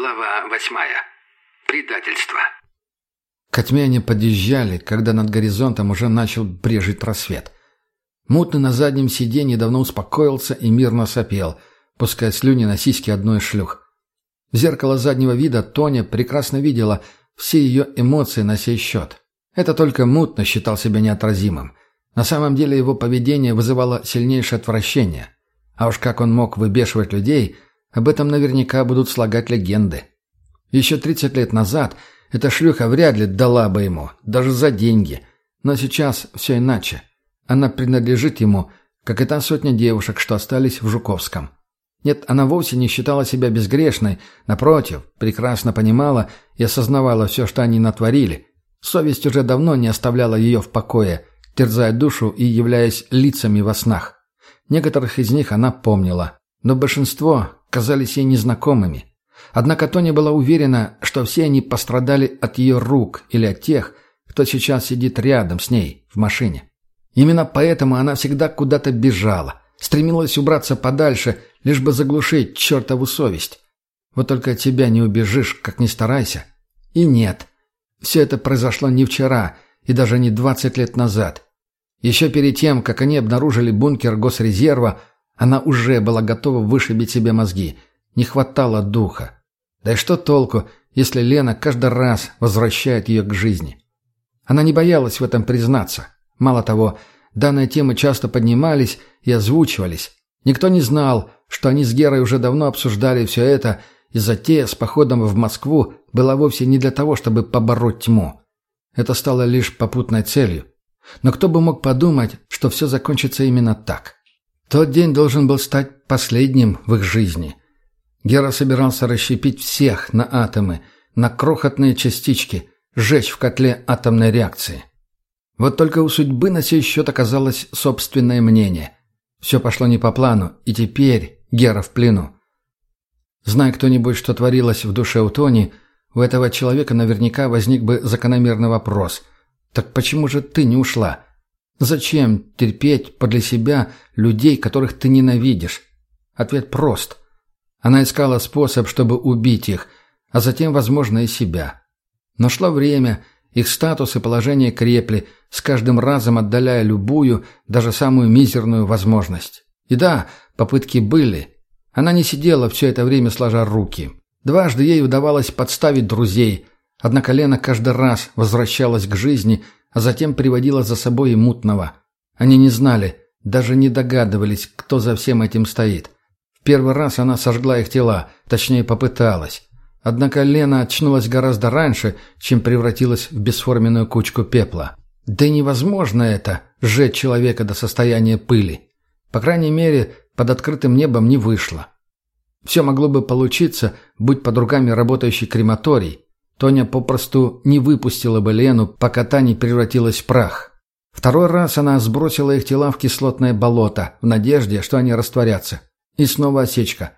Глава восьмая. Предательство. К они подъезжали, когда над горизонтом уже начал брежить рассвет. Мутный на заднем сиденье давно успокоился и мирно сопел, пуская слюни на сиськи одной шлюх. В зеркало заднего вида Тоня прекрасно видела все ее эмоции на сей счет. Это только мутно считал себя неотразимым. На самом деле его поведение вызывало сильнейшее отвращение. А уж как он мог выбешивать людей, об этом наверняка будут слагать легенды. Еще 30 лет назад эта шлюха вряд ли дала бы ему, даже за деньги. Но сейчас все иначе. Она принадлежит ему, как и та сотня девушек, что остались в Жуковском. Нет, она вовсе не считала себя безгрешной, напротив, прекрасно понимала и осознавала все, что они натворили. Совесть уже давно не оставляла ее в покое, терзая душу и являясь лицами во снах. Некоторых из них она помнила, но большинство казались ей незнакомыми. Однако Тоня была уверена, что все они пострадали от ее рук или от тех, кто сейчас сидит рядом с ней в машине. Именно поэтому она всегда куда-то бежала, стремилась убраться подальше, лишь бы заглушить чертову совесть. Вот только от тебя не убежишь, как ни старайся. И нет, все это произошло не вчера и даже не 20 лет назад. Еще перед тем, как они обнаружили бункер Госрезерва, она уже была готова вышибить себе мозги. Не хватало духа. Да и что толку, если Лена каждый раз возвращает ее к жизни? Она не боялась в этом признаться. Мало того, данные темы часто поднимались и озвучивались. Никто не знал, что они с Герой уже давно обсуждали все это, и затея с походом в Москву была вовсе не для того, чтобы побороть тьму. Это стало лишь попутной целью. Но кто бы мог подумать, что все закончится именно так? Тот день должен был стать последним в их жизни. Гера собирался расщепить всех на атомы, на крохотные частички, сжечь в котле атомной реакции. Вот только у судьбы на сей счет оказалось собственное мнение. Все пошло не по плану, и теперь Гера в плену. Зная кто-нибудь, что творилось в душе у Тони, у этого человека наверняка возник бы закономерный вопрос. «Так почему же ты не ушла? Зачем терпеть подле себя людей, которых ты ненавидишь?» Ответ прост. Она искала способ, чтобы убить их, а затем, возможно, и себя. Но время, их статус и положение крепли, с каждым разом отдаляя любую, даже самую мизерную возможность. И да, попытки были. Она не сидела все это время сложа руки. Дважды ей удавалось подставить друзей, однако Лена каждый раз возвращалась к жизни, а затем приводила за собой и мутного. Они не знали, даже не догадывались, кто за всем этим стоит. В первый раз она сожгла их тела, точнее попыталась. Однако Лена очнулась гораздо раньше, чем превратилась в бесформенную кучку пепла. Да и невозможно это – сжечь человека до состояния пыли. По крайней мере, под открытым небом не вышло. Все могло бы получиться, будь под руками работающий крематорий. Тоня попросту не выпустила бы Лену, пока та не превратилась в прах. Второй раз она сбросила их тела в кислотное болото, в надежде, что они растворятся. И снова осечка.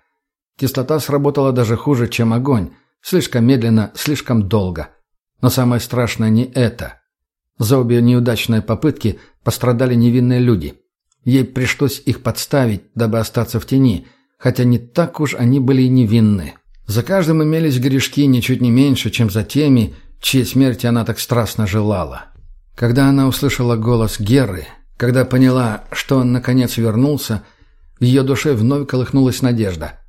Кислота сработала даже хуже, чем огонь. Слишком медленно, слишком долго. Но самое страшное не это. За обе неудачные попытки пострадали невинные люди. Ей пришлось их подставить, дабы остаться в тени – хотя не так уж они были и невинны. За каждым имелись грешки ничуть не меньше, чем за теми, чьей смерти она так страстно желала. Когда она услышала голос Геры, когда поняла, что он наконец вернулся, в ее душе вновь колыхнулась надежда.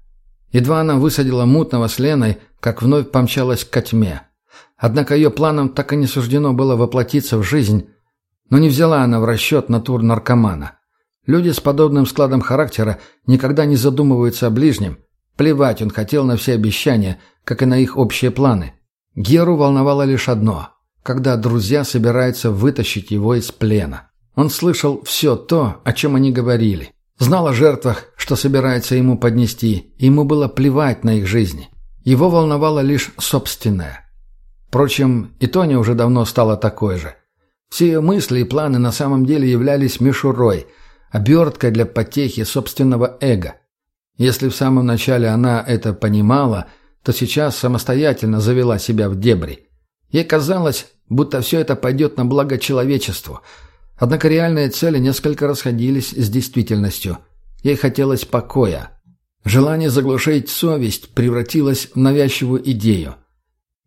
Едва она высадила мутного с Леной, как вновь помчалась к тьме. Однако ее планам так и не суждено было воплотиться в жизнь, но не взяла она в расчет натур наркомана. Люди с подобным складом характера никогда не задумываются о ближнем. Плевать он хотел на все обещания, как и на их общие планы. Геру волновало лишь одно – когда друзья собираются вытащить его из плена. Он слышал все то, о чем они говорили. Знал о жертвах, что собирается ему поднести, и ему было плевать на их жизни. Его волновало лишь собственное. Впрочем, и Тоня уже давно стала такой же. Все ее мысли и планы на самом деле являлись мишурой – оберткой для потехи собственного эго. Если в самом начале она это понимала, то сейчас самостоятельно завела себя в дебри. Ей казалось, будто все это пойдет на благо человечеству. Однако реальные цели несколько расходились с действительностью. Ей хотелось покоя. Желание заглушить совесть превратилось в навязчивую идею.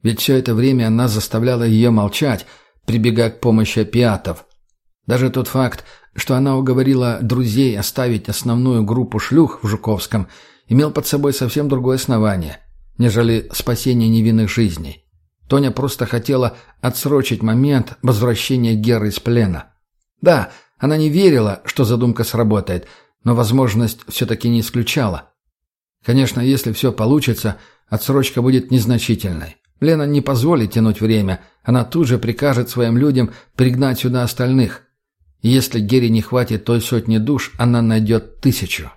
Ведь все это время она заставляла ее молчать, прибегая к помощи опиатов. Даже тот факт, что она уговорила друзей оставить основную группу шлюх в Жуковском, имел под собой совсем другое основание, нежели спасение невинных жизней. Тоня просто хотела отсрочить момент возвращения Геры из плена. Да, она не верила, что задумка сработает, но возможность все-таки не исключала. Конечно, если все получится, отсрочка будет незначительной. Лена не позволит тянуть время, она тут же прикажет своим людям пригнать сюда остальных. Если Гере не хватит той сотни душ, она найдет тысячу.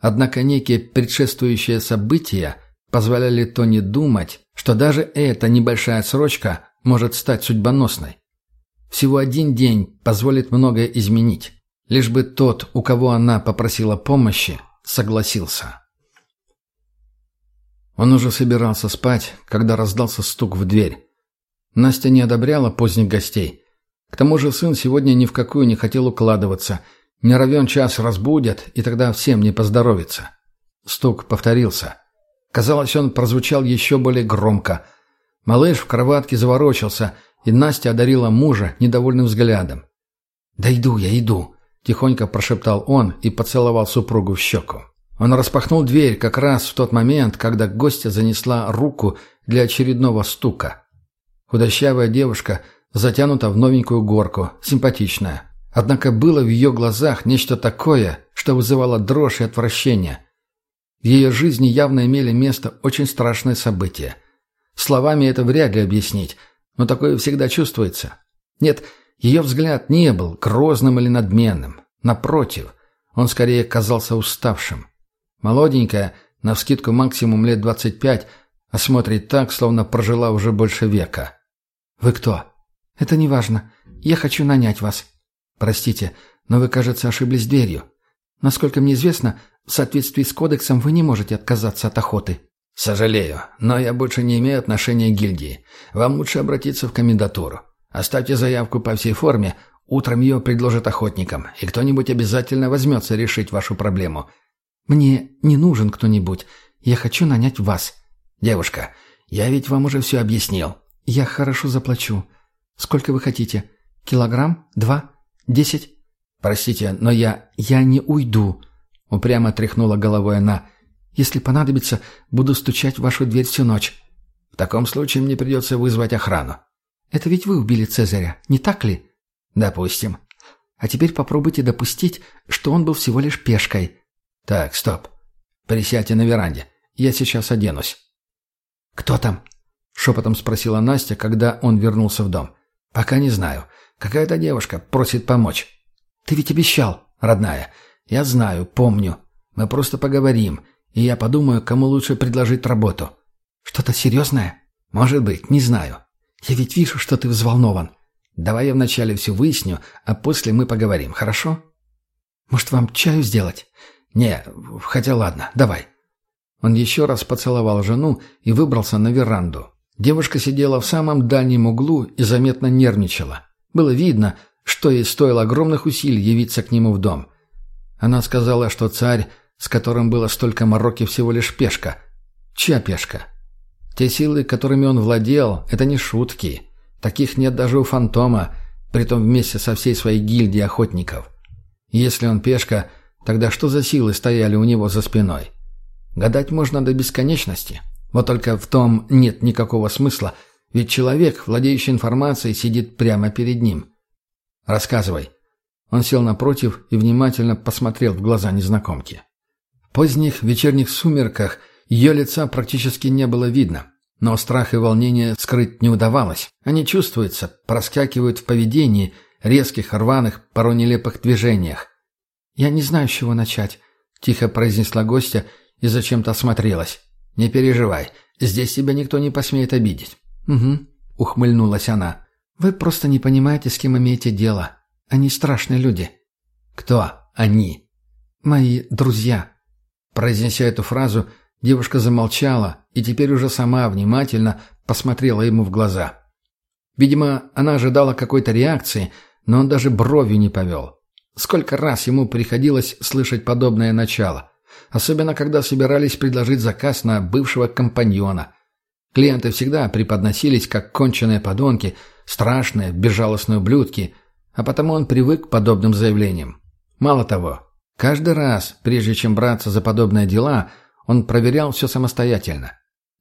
Однако некие предшествующие события позволяли Тони думать, что даже эта небольшая отсрочка может стать судьбоносной. Всего один день позволит многое изменить, лишь бы тот, у кого она попросила помощи, согласился. Он уже собирался спать, когда раздался стук в дверь. Настя не одобряла поздних гостей. К тому же сын сегодня ни в какую не хотел укладываться. Не равен час разбудят, и тогда всем не поздоровится. Стук повторился. Казалось, он прозвучал еще более громко. Малыш в кроватке заворочился, и Настя одарила мужа недовольным взглядом. «Да иду я, иду», — тихонько прошептал он и поцеловал супругу в щеку. Он распахнул дверь как раз в тот момент, когда гостья занесла руку для очередного стука. Худощавая девушка, затянута в новенькую горку, симпатичная. Однако было в ее глазах нечто такое, что вызывало дрожь и отвращение. В ее жизни явно имели место очень страшные события. Словами это вряд ли объяснить, но такое всегда чувствуется. Нет, ее взгляд не был грозным или надменным. Напротив, он скорее казался уставшим. Молоденькая, навскидку максимум лет двадцать пять, а так, словно прожила уже больше века. «Вы кто?» «Это не важно. Я хочу нанять вас». «Простите, но вы, кажется, ошиблись дверью. Насколько мне известно, в соответствии с кодексом вы не можете отказаться от охоты». «Сожалею, но я больше не имею отношения к гильдии. Вам лучше обратиться в комендатуру. Оставьте заявку по всей форме, утром ее предложат охотникам, и кто-нибудь обязательно возьмется решить вашу проблему». «Мне не нужен кто-нибудь. Я хочу нанять вас». «Девушка, я ведь вам уже все объяснил». «Я хорошо заплачу. Сколько вы хотите? Килограмм? Два? Десять?» «Простите, но я... я не уйду», — упрямо тряхнула головой она. «Если понадобится, буду стучать в вашу дверь всю ночь». «В таком случае мне придется вызвать охрану». «Это ведь вы убили Цезаря, не так ли?» «Допустим». «А теперь попробуйте допустить, что он был всего лишь пешкой». «Так, стоп. Присядьте на веранде. Я сейчас оденусь». «Кто там?» — шепотом спросила Настя, когда он вернулся в дом. «Пока не знаю. Какая-то девушка просит помочь». «Ты ведь обещал». «Родная, я знаю, помню. Мы просто поговорим, и я подумаю, кому лучше предложить работу». «Что-то серьезное?» «Может быть, не знаю». «Я ведь вижу, что ты взволнован». «Давай я вначале все выясню, а после мы поговорим, хорошо?» «Может, вам чаю сделать?» «Не, хотя ладно, давай». Он еще раз поцеловал жену и выбрался на веранду. Девушка сидела в самом дальнем углу и заметно нервничала. Было видно, что ей стоило огромных усилий явиться к нему в дом. Она сказала, что царь, с которым было столько мороки, всего лишь пешка. Чья пешка? Те силы, которыми он владел, это не шутки. Таких нет даже у фантома, притом вместе со всей своей гильдией охотников. Если он пешка, тогда что за силы стояли у него за спиной? Гадать можно до бесконечности. Вот только в том нет никакого смысла, ведь человек, владеющий информацией, сидит прямо перед ним. «Рассказывай». Он сел напротив и внимательно посмотрел в глаза незнакомки. В поздних вечерних сумерках ее лица практически не было видно, но страх и волнение скрыть не удавалось. Они чувствуются, проскакивают в поведении, резких, рваных, порой нелепых движениях. «Я не знаю, с чего начать», — тихо произнесла гостья и зачем-то осмотрелась. «Не переживай, здесь тебя никто не посмеет обидеть». «Угу», — ухмыльнулась она. «Вы просто не понимаете, с кем имеете дело. Они страшные люди». «Кто они?» «Мои друзья». Произнеся эту фразу, девушка замолчала и теперь уже сама внимательно посмотрела ему в глаза. Видимо, она ожидала какой-то реакции, но он даже бровью не повел. Сколько раз ему приходилось слышать подобное начало. Особенно когда собирались предложить заказ на бывшего компаньона. Клиенты всегда преподносились как конченые подонки, страшные, безжалостные ублюдки, а потому он привык к подобным заявлениям. Мало того, каждый раз, прежде чем браться за подобные дела, он проверял все самостоятельно.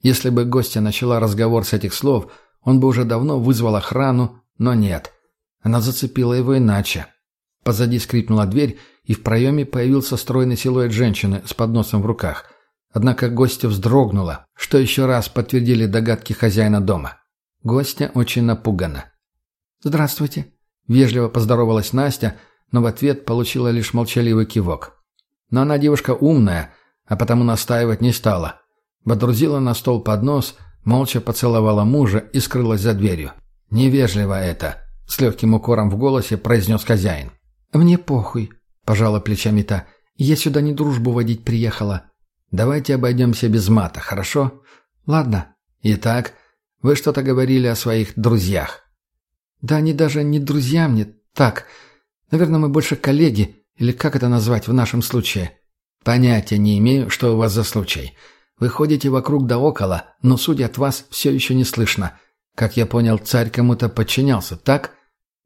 Если бы гостья начала разговор с этих слов, он бы уже давно вызвал охрану, но нет. Она зацепила его иначе. Позади скрипнула дверь, и в проеме появился стройный силуэт женщины с подносом в руках. Однако гостья вздрогнула, что еще раз подтвердили догадки хозяина дома. Гостья очень напугана. «Здравствуйте», — вежливо поздоровалась Настя, но в ответ получила лишь молчаливый кивок. Но она девушка умная, а потому настаивать не стала. Водрузила на стол поднос, молча поцеловала мужа и скрылась за дверью. «Невежливо это», — с легким укором в голосе произнес хозяин. «Мне похуй», — пожала плечами та. «Я сюда не дружбу водить приехала». «Давайте обойдемся без мата, хорошо?» «Ладно». «Итак, вы что-то говорили о своих друзьях». «Да они даже не друзья мне. Так, наверное, мы больше коллеги, или как это назвать в нашем случае?» «Понятия не имею, что у вас за случай. Вы ходите вокруг да около, но суть от вас все еще не слышно. Как я понял, царь кому-то подчинялся, так?»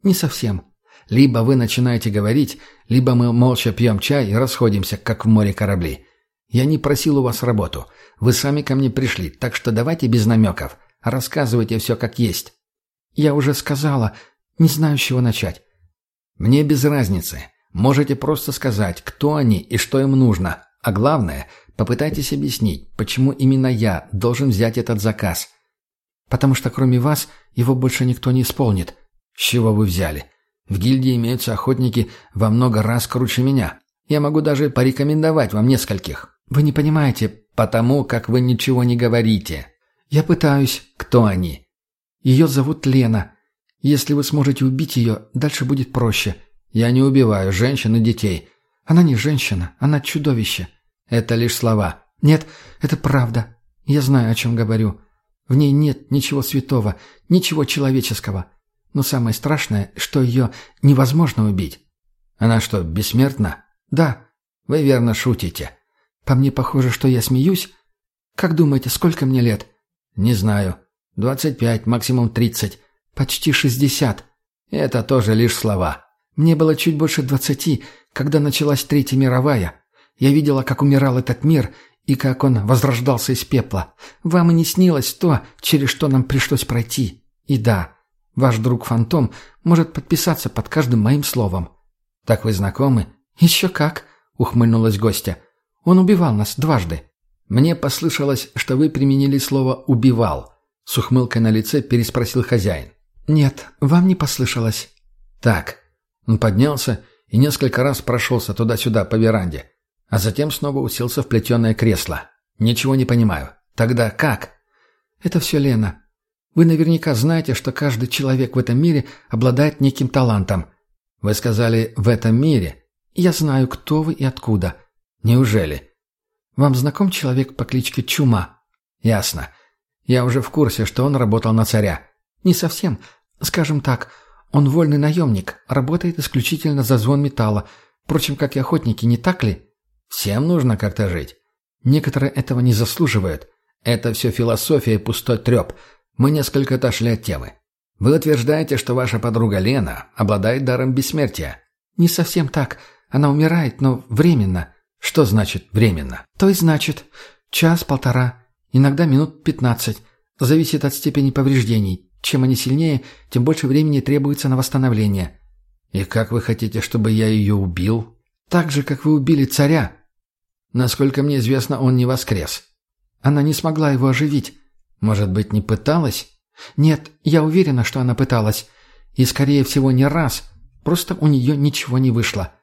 «Не совсем. Либо вы начинаете говорить, либо мы молча пьем чай и расходимся, как в море корабли. Я не просил у вас работу. Вы сами ко мне пришли, так что давайте без намеков. Рассказывайте все как есть». «Я уже сказала. Не знаю, с чего начать». «Мне без разницы. Можете просто сказать, кто они и что им нужно. А главное, попытайтесь объяснить, почему именно я должен взять этот заказ». «Потому что кроме вас его больше никто не исполнит». «С чего вы взяли?» В гильдии имеются охотники во много раз круче меня. Я могу даже порекомендовать вам нескольких. Вы не понимаете, потому как вы ничего не говорите. Я пытаюсь. Кто они? Ее зовут Лена. Если вы сможете убить ее, дальше будет проще. Я не убиваю женщин и детей. Она не женщина, она чудовище. Это лишь слова. Нет, это правда. Я знаю, о чем говорю. В ней нет ничего святого, ничего человеческого. Но самое страшное, что ее невозможно убить. Она что, бессмертна? Да. Вы верно шутите. По мне похоже, что я смеюсь. Как думаете, сколько мне лет? Не знаю. Двадцать пять, максимум тридцать. Почти шестьдесят. Это тоже лишь слова. Мне было чуть больше двадцати, когда началась Третья мировая. Я видела, как умирал этот мир и как он возрождался из пепла. Вам и не снилось то, через что нам пришлось пройти. И да, Ваш друг Фантом может подписаться под каждым моим словом». «Так вы знакомы?» «Еще как», — ухмыльнулась гостья. «Он убивал нас дважды». «Мне послышалось, что вы применили слово «убивал», — с ухмылкой на лице переспросил хозяин. «Нет, вам не послышалось». «Так». Он поднялся и несколько раз прошелся туда-сюда по веранде, а затем снова уселся в плетеное кресло. «Ничего не понимаю. Тогда как?» «Это все Лена. Вы наверняка знаете, что каждый человек в этом мире обладает неким талантом. Вы сказали «в этом мире». Я знаю, кто вы и откуда. Неужели? Вам знаком человек по кличке Чума? Ясно. Я уже в курсе, что он работал на царя. Не совсем. Скажем так, он вольный наемник, работает исключительно за звон металла. Впрочем, как и охотники, не так ли? Всем нужно как-то жить. Некоторые этого не заслуживают. Это все философия и пустой треп. Мы несколько отошли от темы. Вы утверждаете, что ваша подруга Лена обладает даром бессмертия. Не совсем так. Она умирает, но временно. Что значит временно? То и значит. Час-полтора, иногда минут пятнадцать. Зависит от степени повреждений. Чем они сильнее, тем больше времени требуется на восстановление. И как вы хотите, чтобы я ее убил? Так же, как вы убили царя. Насколько мне известно, он не воскрес. Она не смогла его оживить. Может быть, не пыталась? Нет, я уверена, что она пыталась. И, скорее всего, не раз. Просто у нее ничего не вышло.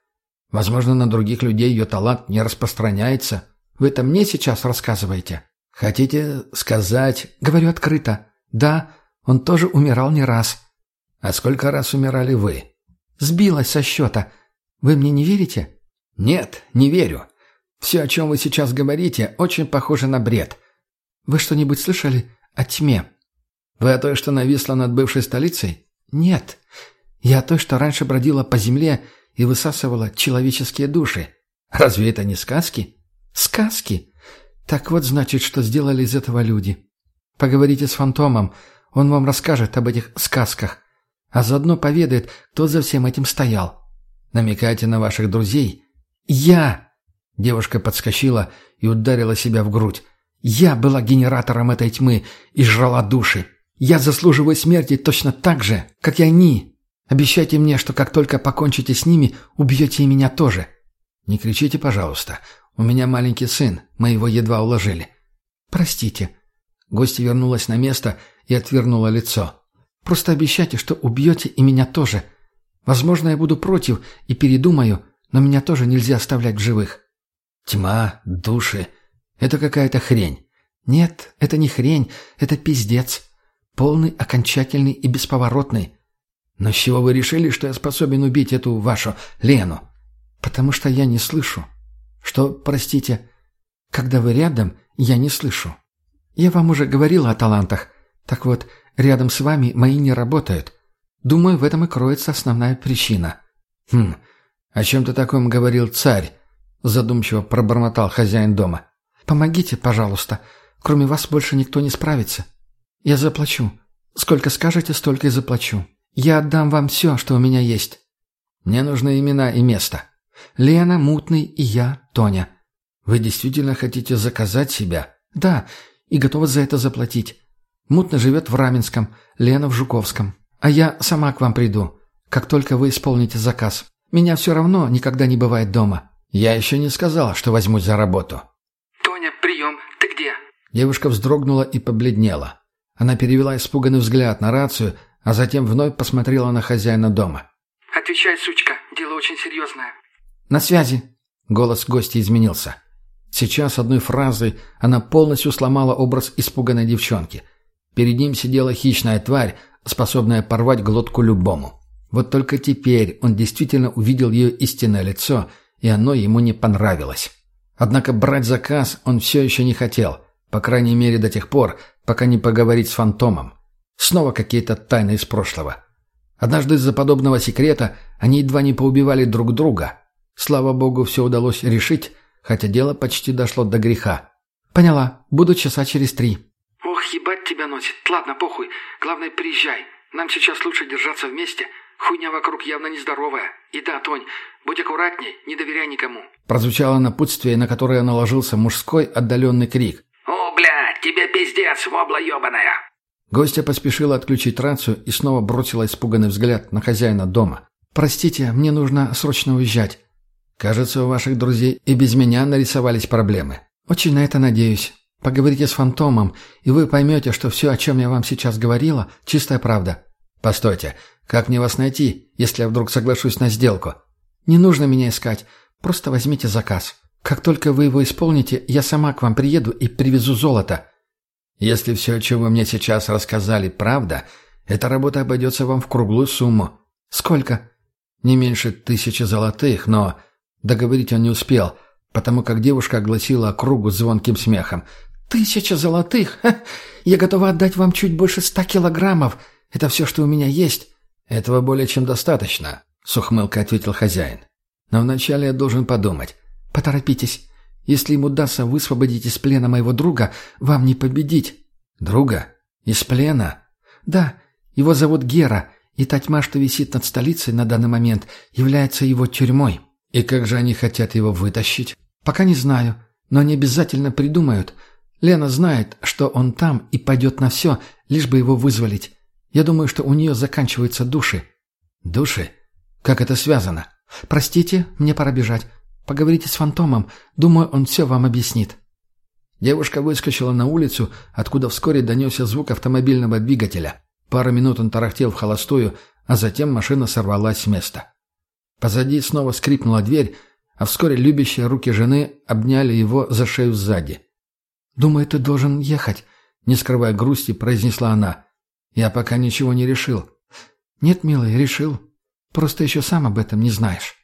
Возможно, на других людей ее талант не распространяется. Вы это мне сейчас рассказываете? Хотите сказать... Говорю открыто. Да, он тоже умирал не раз. А сколько раз умирали вы? Сбилась со счета. Вы мне не верите? Нет, не верю. Все, о чем вы сейчас говорите, очень похоже на бред. Вы что-нибудь слышали о тьме? Вы о той, что нависла над бывшей столицей? Нет. Я о той, что раньше бродила по земле и высасывала человеческие души. Разве это не сказки? Сказки? Так вот, значит, что сделали из этого люди. Поговорите с фантомом, он вам расскажет об этих сказках, а заодно поведает, кто за всем этим стоял. Намекаете на ваших друзей? Я! Девушка подскочила и ударила себя в грудь. Я была генератором этой тьмы и жрала души. Я заслуживаю смерти точно так же, как и они. Обещайте мне, что как только покончите с ними, убьете и меня тоже. Не кричите, пожалуйста. У меня маленький сын, мы его едва уложили. Простите. Гостья вернулась на место и отвернула лицо. Просто обещайте, что убьете и меня тоже. Возможно, я буду против и передумаю, но меня тоже нельзя оставлять в живых. Тьма, души. Это какая-то хрень. Нет, это не хрень, это пиздец. Полный, окончательный и бесповоротный. Но с чего вы решили, что я способен убить эту вашу Лену? Потому что я не слышу. Что, простите, когда вы рядом, я не слышу. Я вам уже говорила о талантах. Так вот, рядом с вами мои не работают. Думаю, в этом и кроется основная причина. Хм, о чем-то таком говорил царь, задумчиво пробормотал хозяин дома. Помогите, пожалуйста. Кроме вас больше никто не справится. Я заплачу. Сколько скажете, столько и заплачу. Я отдам вам все, что у меня есть. Мне нужны имена и место. Лена, Мутный и я, Тоня. Вы действительно хотите заказать себя? Да, и готова за это заплатить. Мутный живет в Раменском, Лена в Жуковском. А я сама к вам приду, как только вы исполните заказ. Меня все равно никогда не бывает дома. Я еще не сказала, что возьмусь за работу. Ты где? Девушка вздрогнула и побледнела. Она перевела испуганный взгляд на рацию, а затем вновь посмотрела на хозяина дома. «Отвечай, сучка, дело очень серьезное». «На связи». Голос гостя изменился. Сейчас одной фразой она полностью сломала образ испуганной девчонки. Перед ним сидела хищная тварь, способная порвать глотку любому. Вот только теперь он действительно увидел ее истинное лицо, и оно ему не понравилось. Однако брать заказ он все еще не хотел, по крайней мере до тех пор, пока не поговорить с фантомом. Снова какие-то тайны из прошлого. Однажды из-за подобного секрета они едва не поубивали друг друга. Слава богу, все удалось решить, хотя дело почти дошло до греха. «Поняла. Буду часа через три». «Ох, ебать тебя носит. Ладно, похуй. Главное, приезжай. Нам сейчас лучше держаться вместе. Хуйня вокруг явно нездоровая. И да, Тонь, будь аккуратней, не доверяй никому». Прозвучало напутствие, на которое наложился мужской отдаленный крик. «О, блядь, тебе пиздец, вобла ебаная!» Гостья поспешила отключить рацию и снова бросила испуганный взгляд на хозяина дома. «Простите, мне нужно срочно уезжать». «Кажется, у ваших друзей и без меня нарисовались проблемы». «Очень на это надеюсь. Поговорите с фантомом, и вы поймете, что все, о чем я вам сейчас говорила, чистая правда». «Постойте, как мне вас найти, если я вдруг соглашусь на сделку?» «Не нужно меня искать. Просто возьмите заказ. Как только вы его исполните, я сама к вам приеду и привезу золото». Если все, о чем вы мне сейчас рассказали, правда, эта работа обойдется вам в круглую сумму. Сколько? Не меньше тысячи золотых, но... Договорить он не успел, потому как девушка огласила округу звонким смехом. «Тысяча золотых? Ха! Я готова отдать вам чуть больше ста килограммов. Это все, что у меня есть». «Этого более чем достаточно», — с ответил хозяин. «Но вначале я должен подумать». «Поторопитесь. Если им удастся высвободить из плена моего друга, вам не победить». «Друга? Из плена?» «Да. Его зовут Гера, и та тьма, что висит над столицей на данный момент, является его тюрьмой». «И как же они хотят его вытащить?» «Пока не знаю, но они обязательно придумают. Лена знает, что он там и пойдет на все, лишь бы его вызволить. Я думаю, что у нее заканчиваются души». «Души? Как это связано?» «Простите, мне пора бежать. Поговорите с фантомом. Думаю, он все вам объяснит». Девушка выскочила на улицу, откуда вскоре донесся звук автомобильного двигателя. Пару минут он тарахтел в холостую, а затем машина сорвалась с места. Позади снова скрипнула дверь, а вскоре любящие руки жены обняли его за шею сзади. «Думаю, ты должен ехать», — не скрывая грусти, произнесла она. «Я пока ничего не решил». «Нет, милый, решил. Просто еще сам об этом не знаешь».